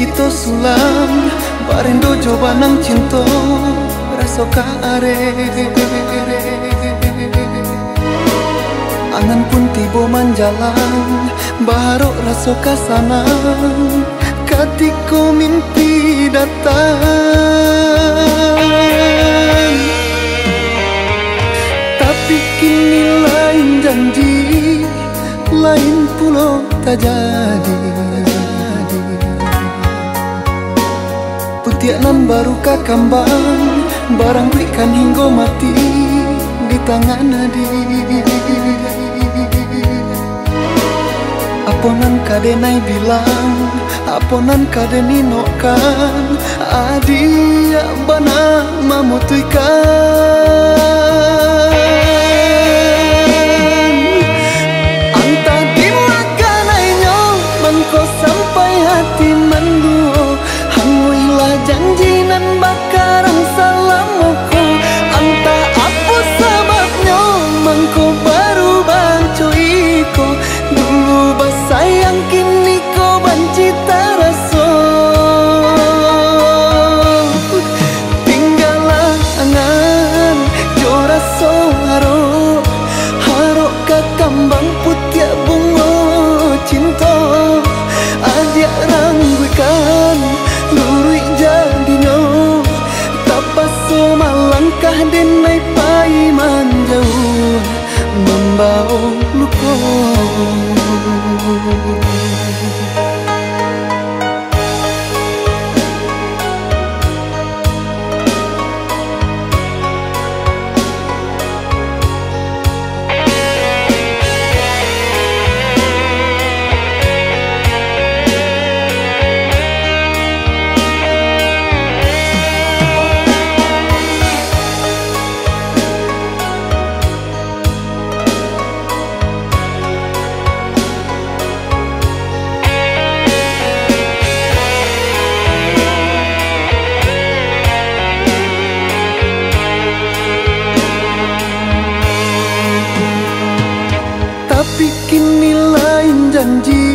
kita sulam. Bareng dojo banang cinta Rasa are. Angan pun tiba manjalan Baru rasa kasanang Ketika mimpi datang. Tapi kini lain janji Lain pulau tak jadi Putianan baru kakambang Barang berikan hingga mati Di tangan nadi Aponan kadenai bilang Aponan kadeni nokan Adia bana mamutuikan lain janji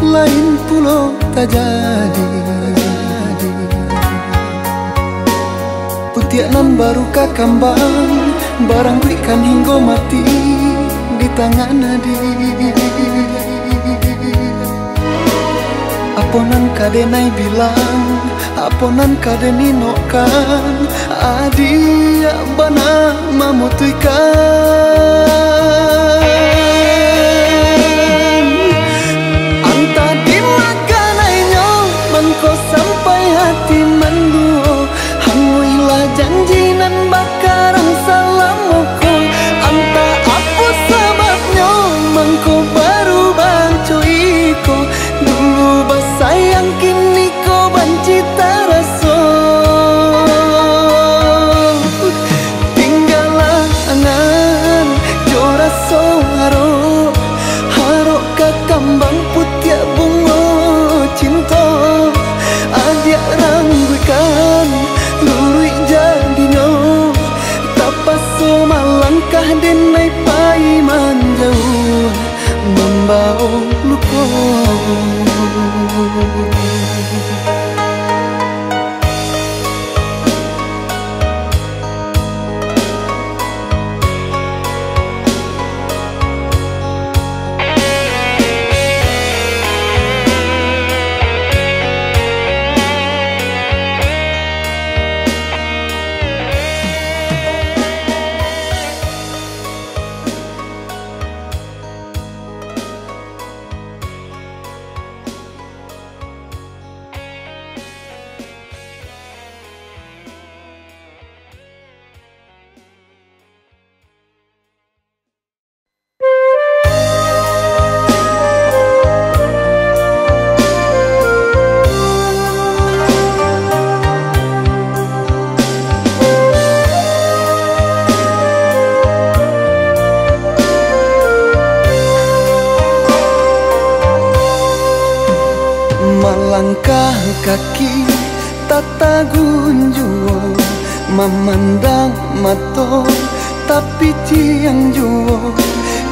Lain pulau tak jadi. Putianan baru kakambang Barang berikan hingga mati Di tangan nadi Aponan kadenai bilang Aponan kadeni nokan Adia bana mamutuikan kau banci terasa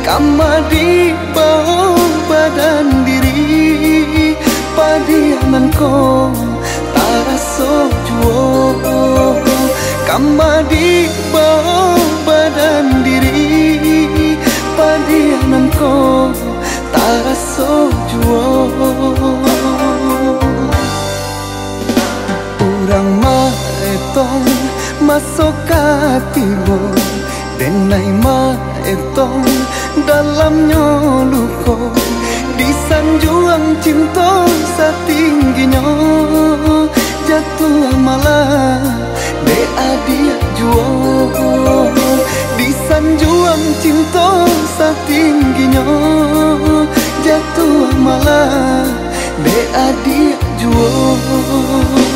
Kama di bawah badan diri. Padianan ko taraso juo Kama di bawah badan diri. Padianan ko taraso juo Urang maeton masuk hatimu Denai maeton. dalamnya luka Disanjung cinta setingginya Jatuh malah beadiah jua Disanjung cinta setingginya Jatuh malah beadiah jua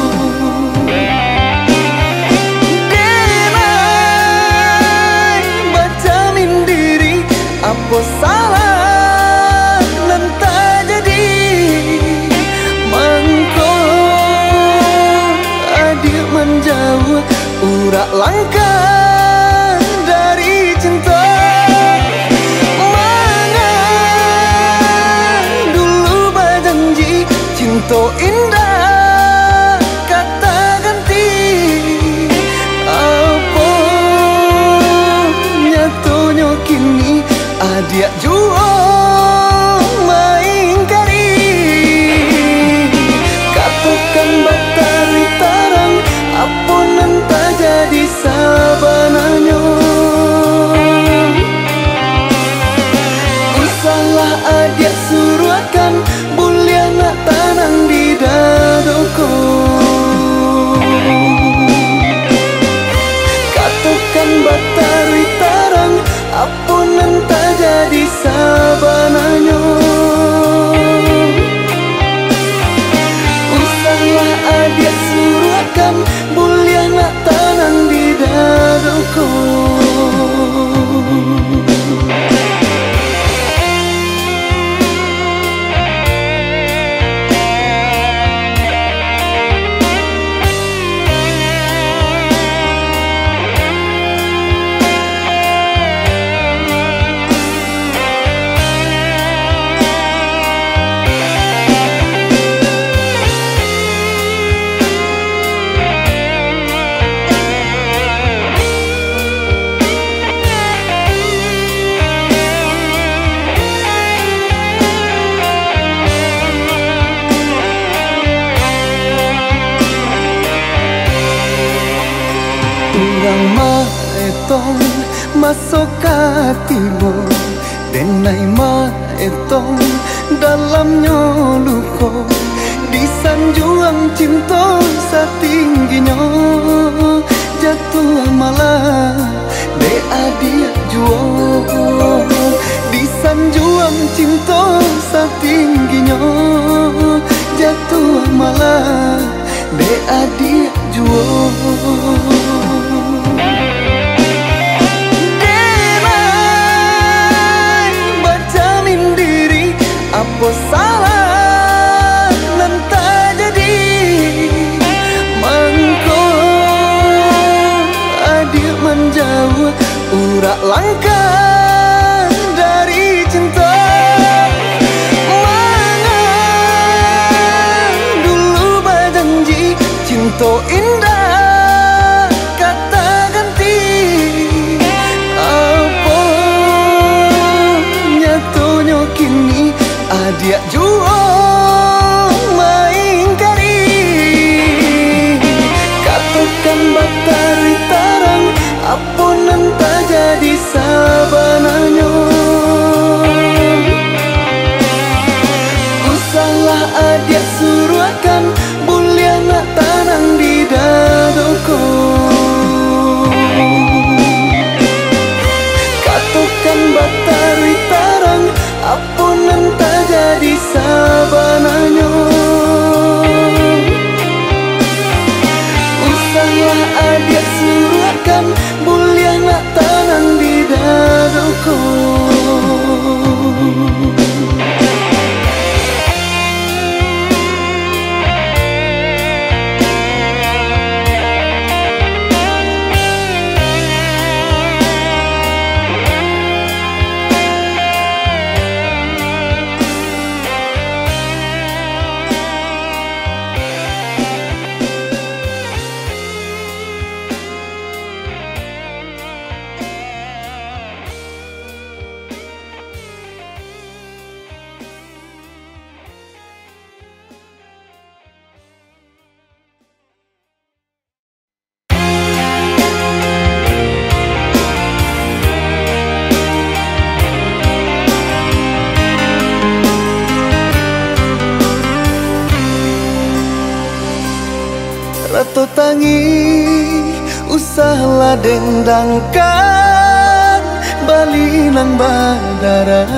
我。Usahlah dendangkan Balinang badara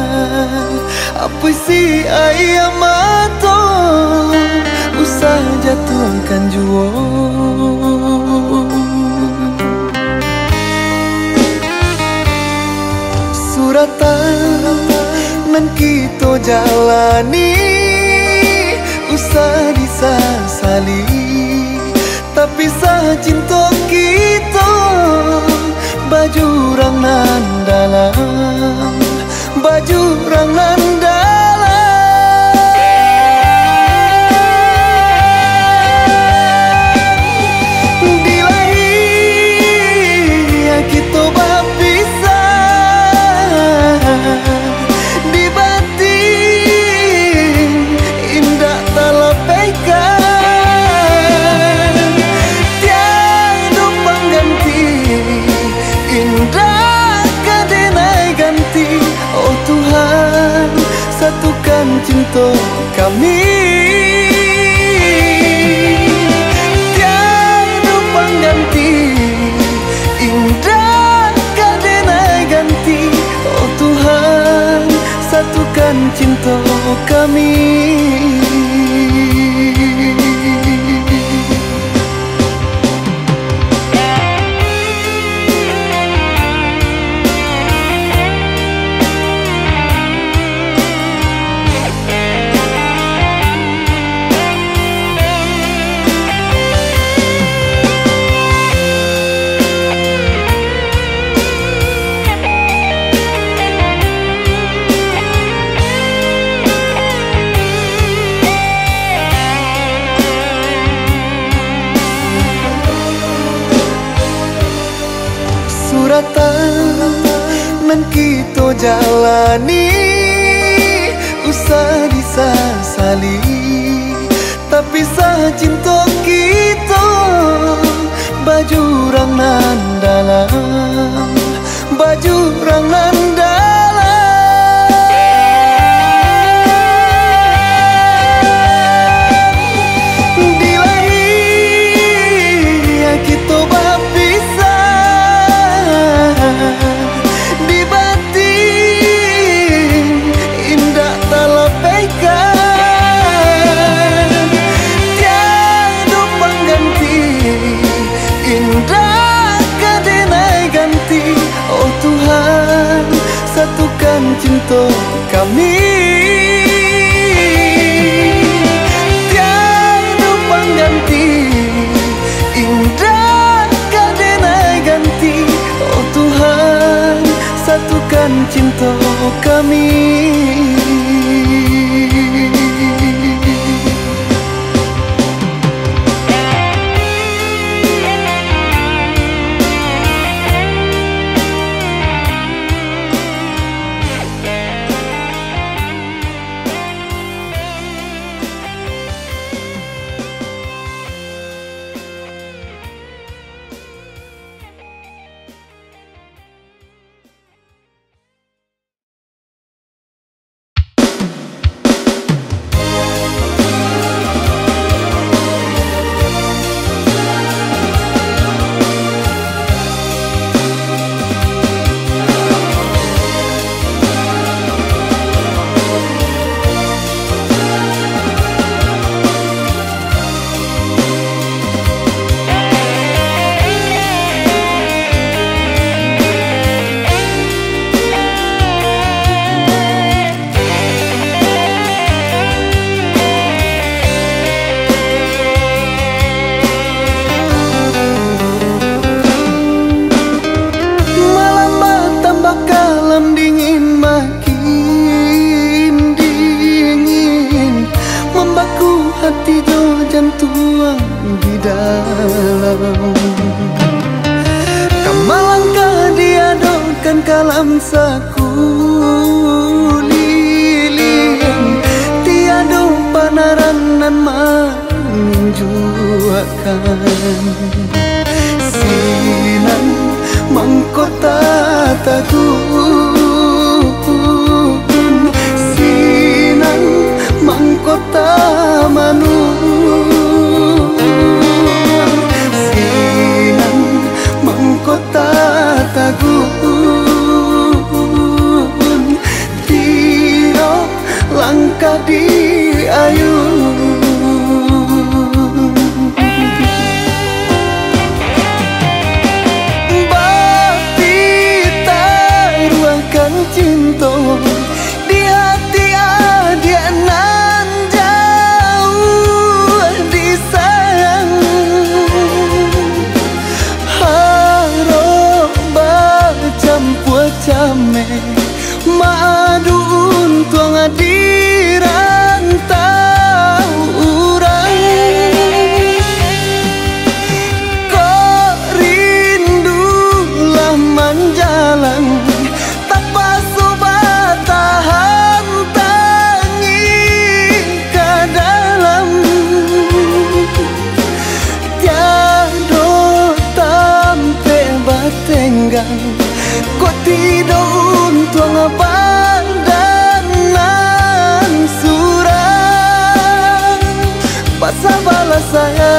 Apa si ayam atau Usah jatuhkan juo Suratan nan kita jalani. Usah disasali. Tapi sah cinta kita Baju rang nan dalam. Baju rang nan jalani Usah disasali Tapi sah cinta kita Baju nan dalam sakulilin Tiada panaranan menjuakan 地 Kau tidak untung pandangan surat, Pasal balas saya.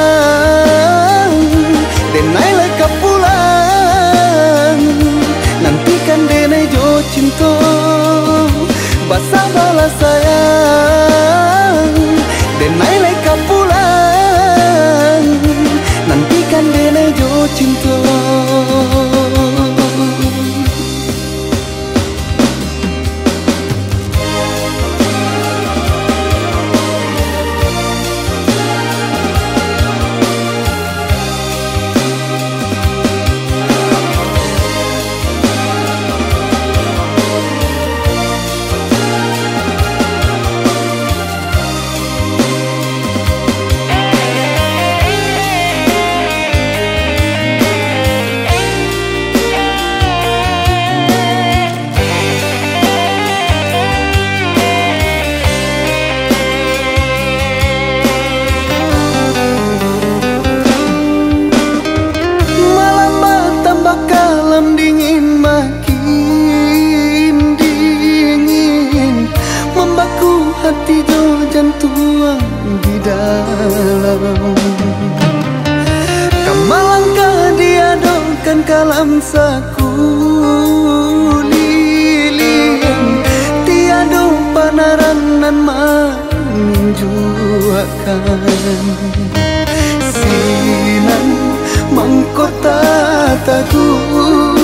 lilin tiada panaran nan menjuakan sinan mangkota takut.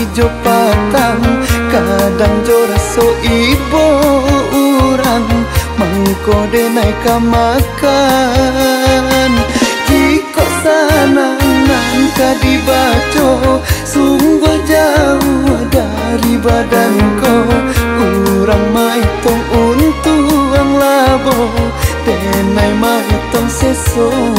ijo patang kadang joraso ibo uran mangko denai kamakan kiko sana nangka dibaco sungguh jauh dari badanku urang maitong untuang labo denai maitong sesuatu.